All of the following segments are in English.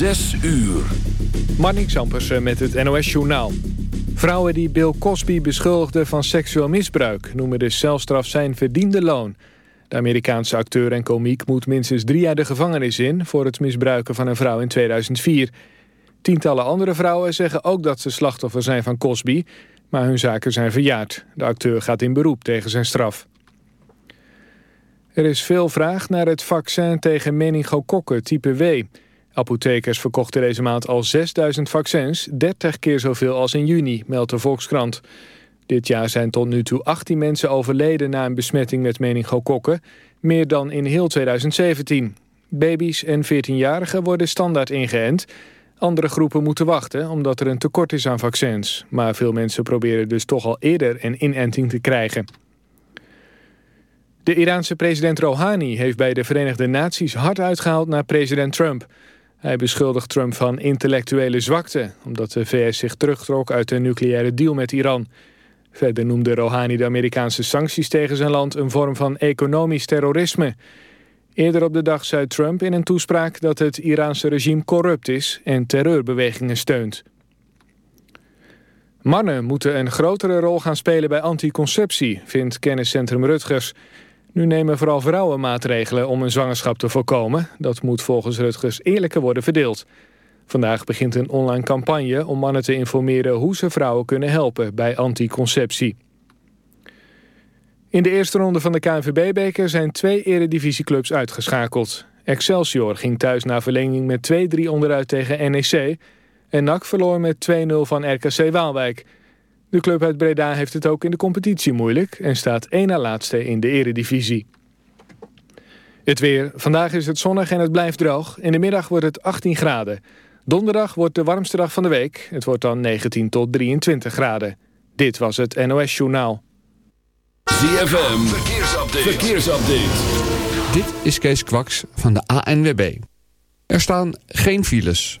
Zes uur. Marnix Ampersen met het NOS-journaal. Vrouwen die Bill Cosby beschuldigden van seksueel misbruik... noemen de celstraf zijn verdiende loon. De Amerikaanse acteur en komiek moet minstens drie jaar de gevangenis in... voor het misbruiken van een vrouw in 2004. Tientallen andere vrouwen zeggen ook dat ze slachtoffer zijn van Cosby... maar hun zaken zijn verjaard. De acteur gaat in beroep tegen zijn straf. Er is veel vraag naar het vaccin tegen meningokokken type W. Apothekers verkochten deze maand al 6000 vaccins, 30 keer zoveel als in juni, meldt de Volkskrant. Dit jaar zijn tot nu toe 18 mensen overleden na een besmetting met meningokokken, meer dan in heel 2017. Baby's en 14-jarigen worden standaard ingeënt. Andere groepen moeten wachten omdat er een tekort is aan vaccins. Maar veel mensen proberen dus toch al eerder een inenting te krijgen. De Iraanse president Rouhani heeft bij de Verenigde Naties hard uitgehaald naar president Trump. Hij beschuldigt Trump van intellectuele zwakte... omdat de VS zich terugtrok uit een nucleaire deal met Iran. Verder noemde Rouhani de Amerikaanse sancties tegen zijn land... een vorm van economisch terrorisme. Eerder op de dag zei Trump in een toespraak... dat het Iraanse regime corrupt is en terreurbewegingen steunt. Mannen moeten een grotere rol gaan spelen bij anticonceptie... vindt kenniscentrum Rutgers... Nu nemen vooral vrouwen maatregelen om een zwangerschap te voorkomen. Dat moet volgens Rutgers eerlijker worden verdeeld. Vandaag begint een online campagne om mannen te informeren... hoe ze vrouwen kunnen helpen bij anticonceptie. In de eerste ronde van de KNVB-beker zijn twee eredivisieclubs uitgeschakeld. Excelsior ging thuis na verlenging met 2-3 onderuit tegen NEC... en NAC verloor met 2-0 van RKC Waalwijk... De club uit Breda heeft het ook in de competitie moeilijk... en staat één na laatste in de eredivisie. Het weer. Vandaag is het zonnig en het blijft droog. In de middag wordt het 18 graden. Donderdag wordt de warmste dag van de week. Het wordt dan 19 tot 23 graden. Dit was het NOS Journaal. ZFM. Verkeersupdate. Verkeersupdate. Dit is Kees Kwaks van de ANWB. Er staan geen files.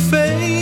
Simply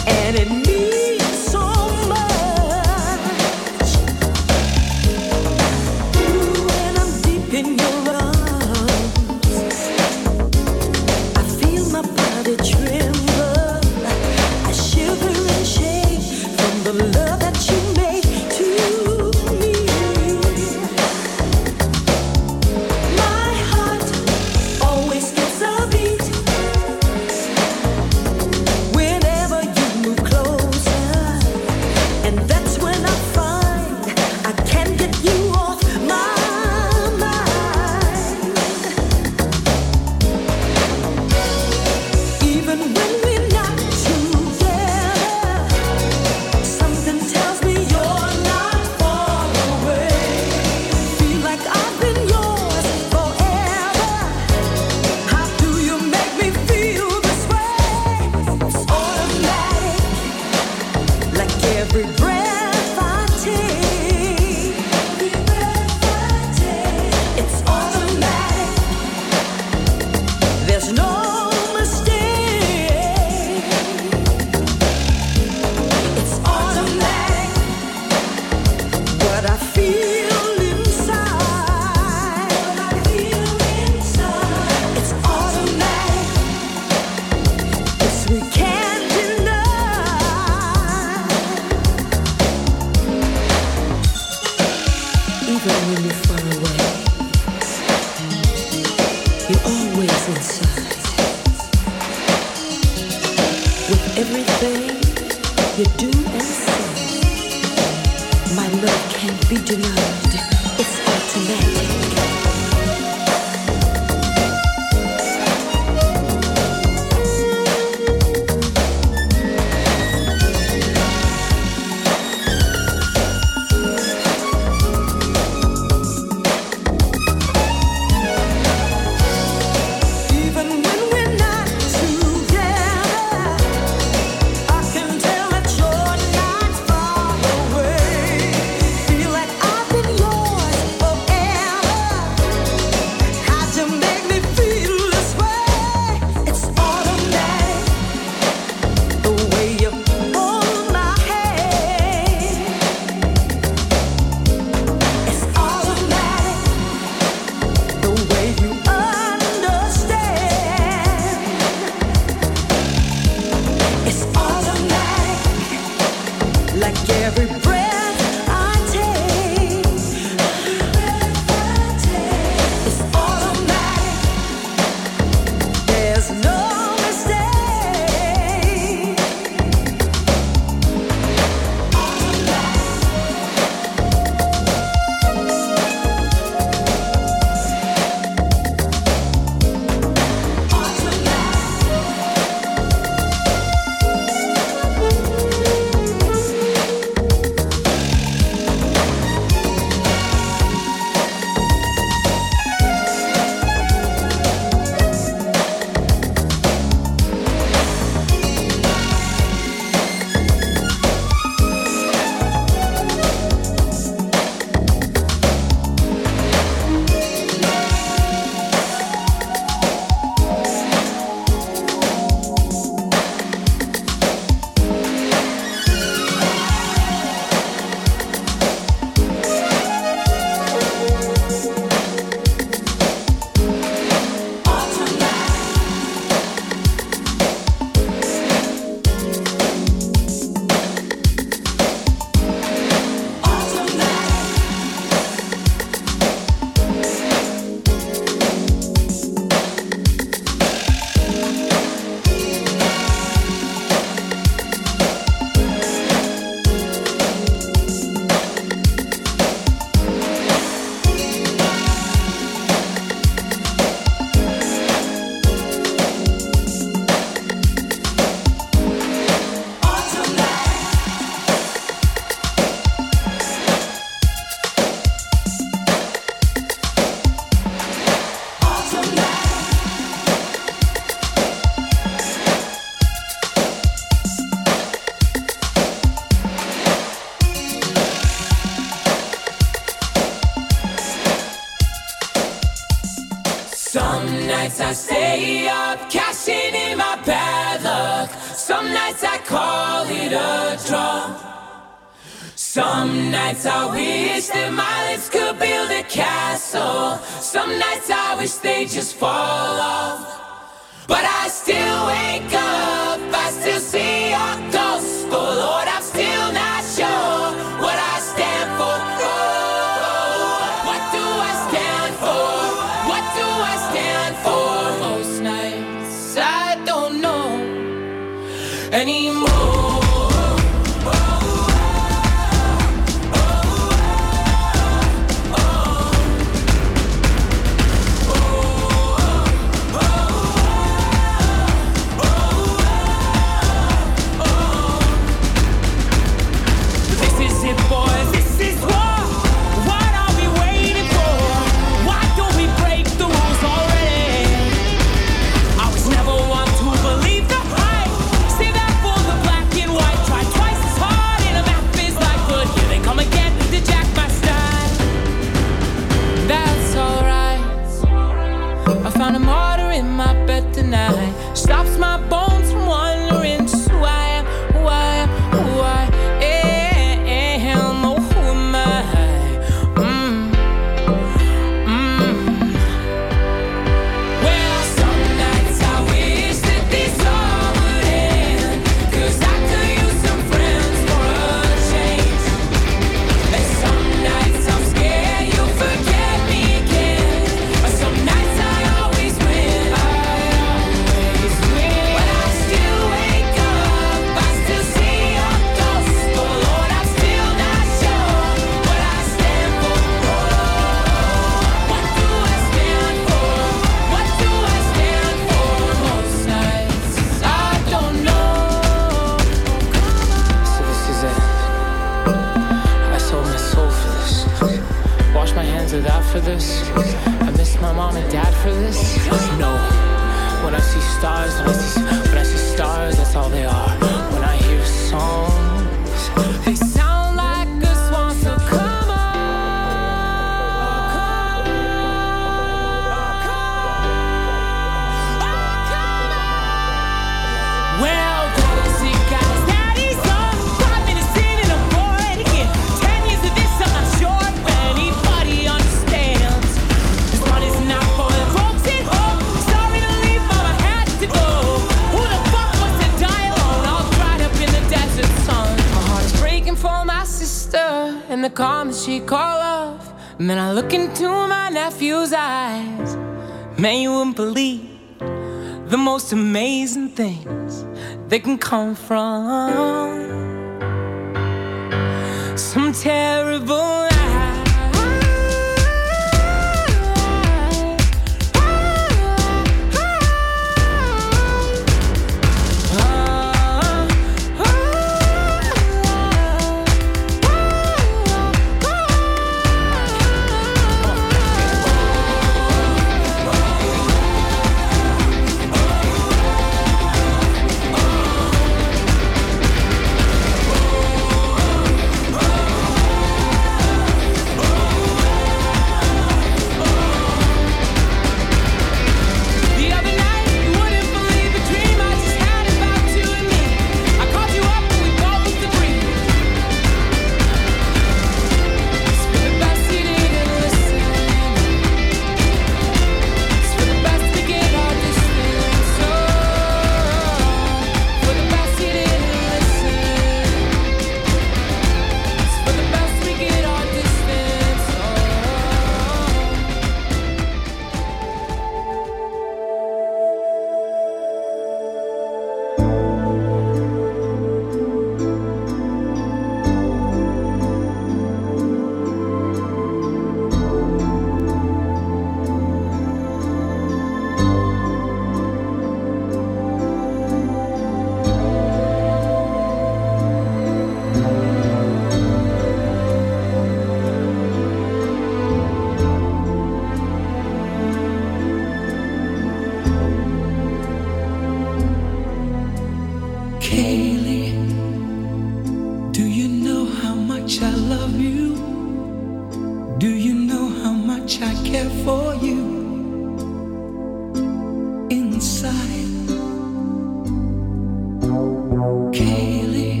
Kaylee,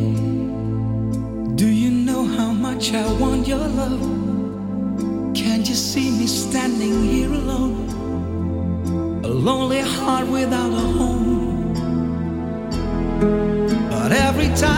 do you know how much I want your love? Can't you see me standing here alone? A lonely heart without a home. But every time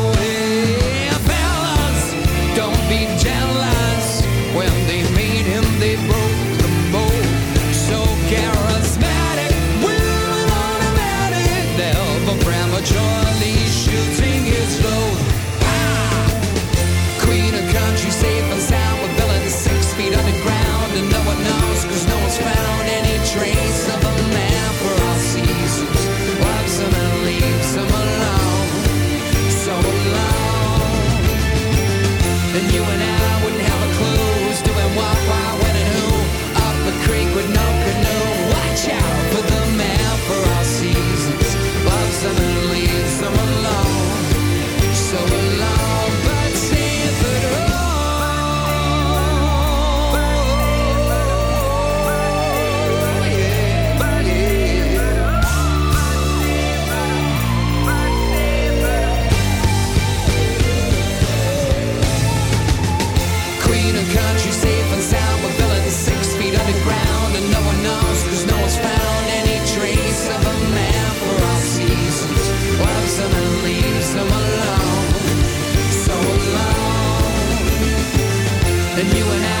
you and I.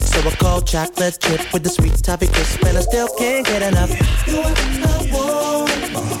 So a cold chocolate chip with the sweet toffee crisp, and I still can't get enough. You are the one.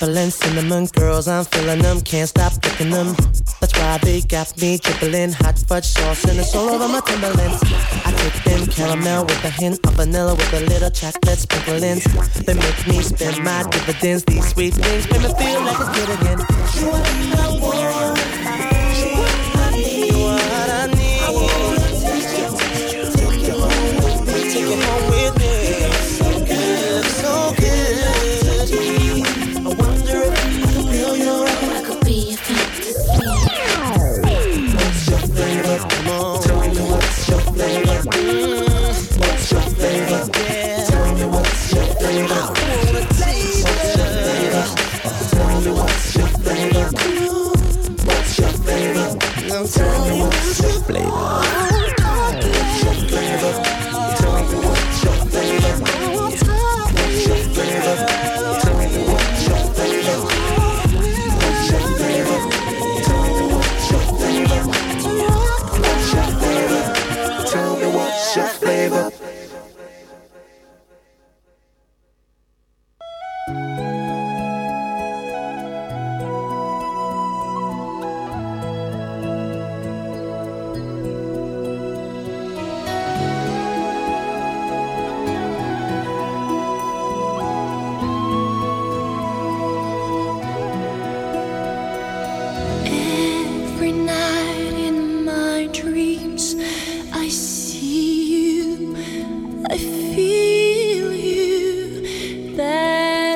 Shuffling cinnamon girls, I'm feeling them, can't stop picking them. That's why they got me dribbling hot fudge sauce and it's all over my Timberlands. I take them caramel with a hint of vanilla with a little chocolate sprinklings. They make me spend my dividends. These sweet things make me feel like a good again.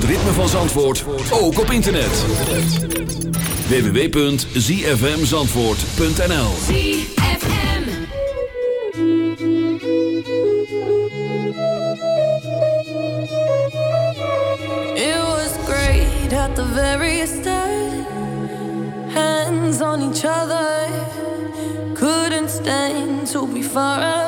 het ritme van Zandvoort, ook op internet. www.zfmzandvoort.nl It was great at the very start. Hands on each other. Couldn't stand to be far apart.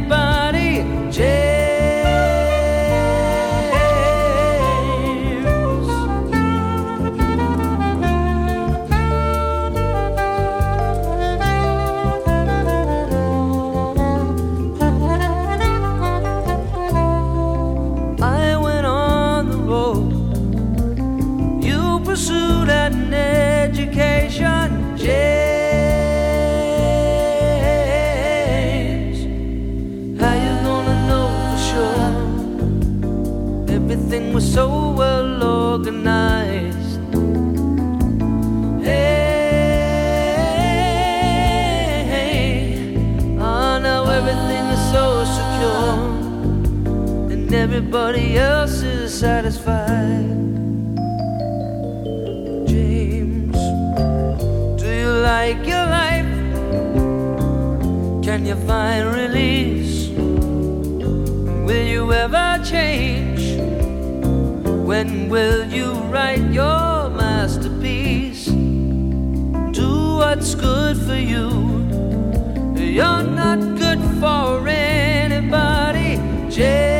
anybody. James. Everything was so well organized. Hey, oh, now everything is so secure and everybody else is satisfied. James, do you like your life? Can you find release? Will you ever change? When will you write your masterpiece? Do what's good for you. You're not good for anybody, James.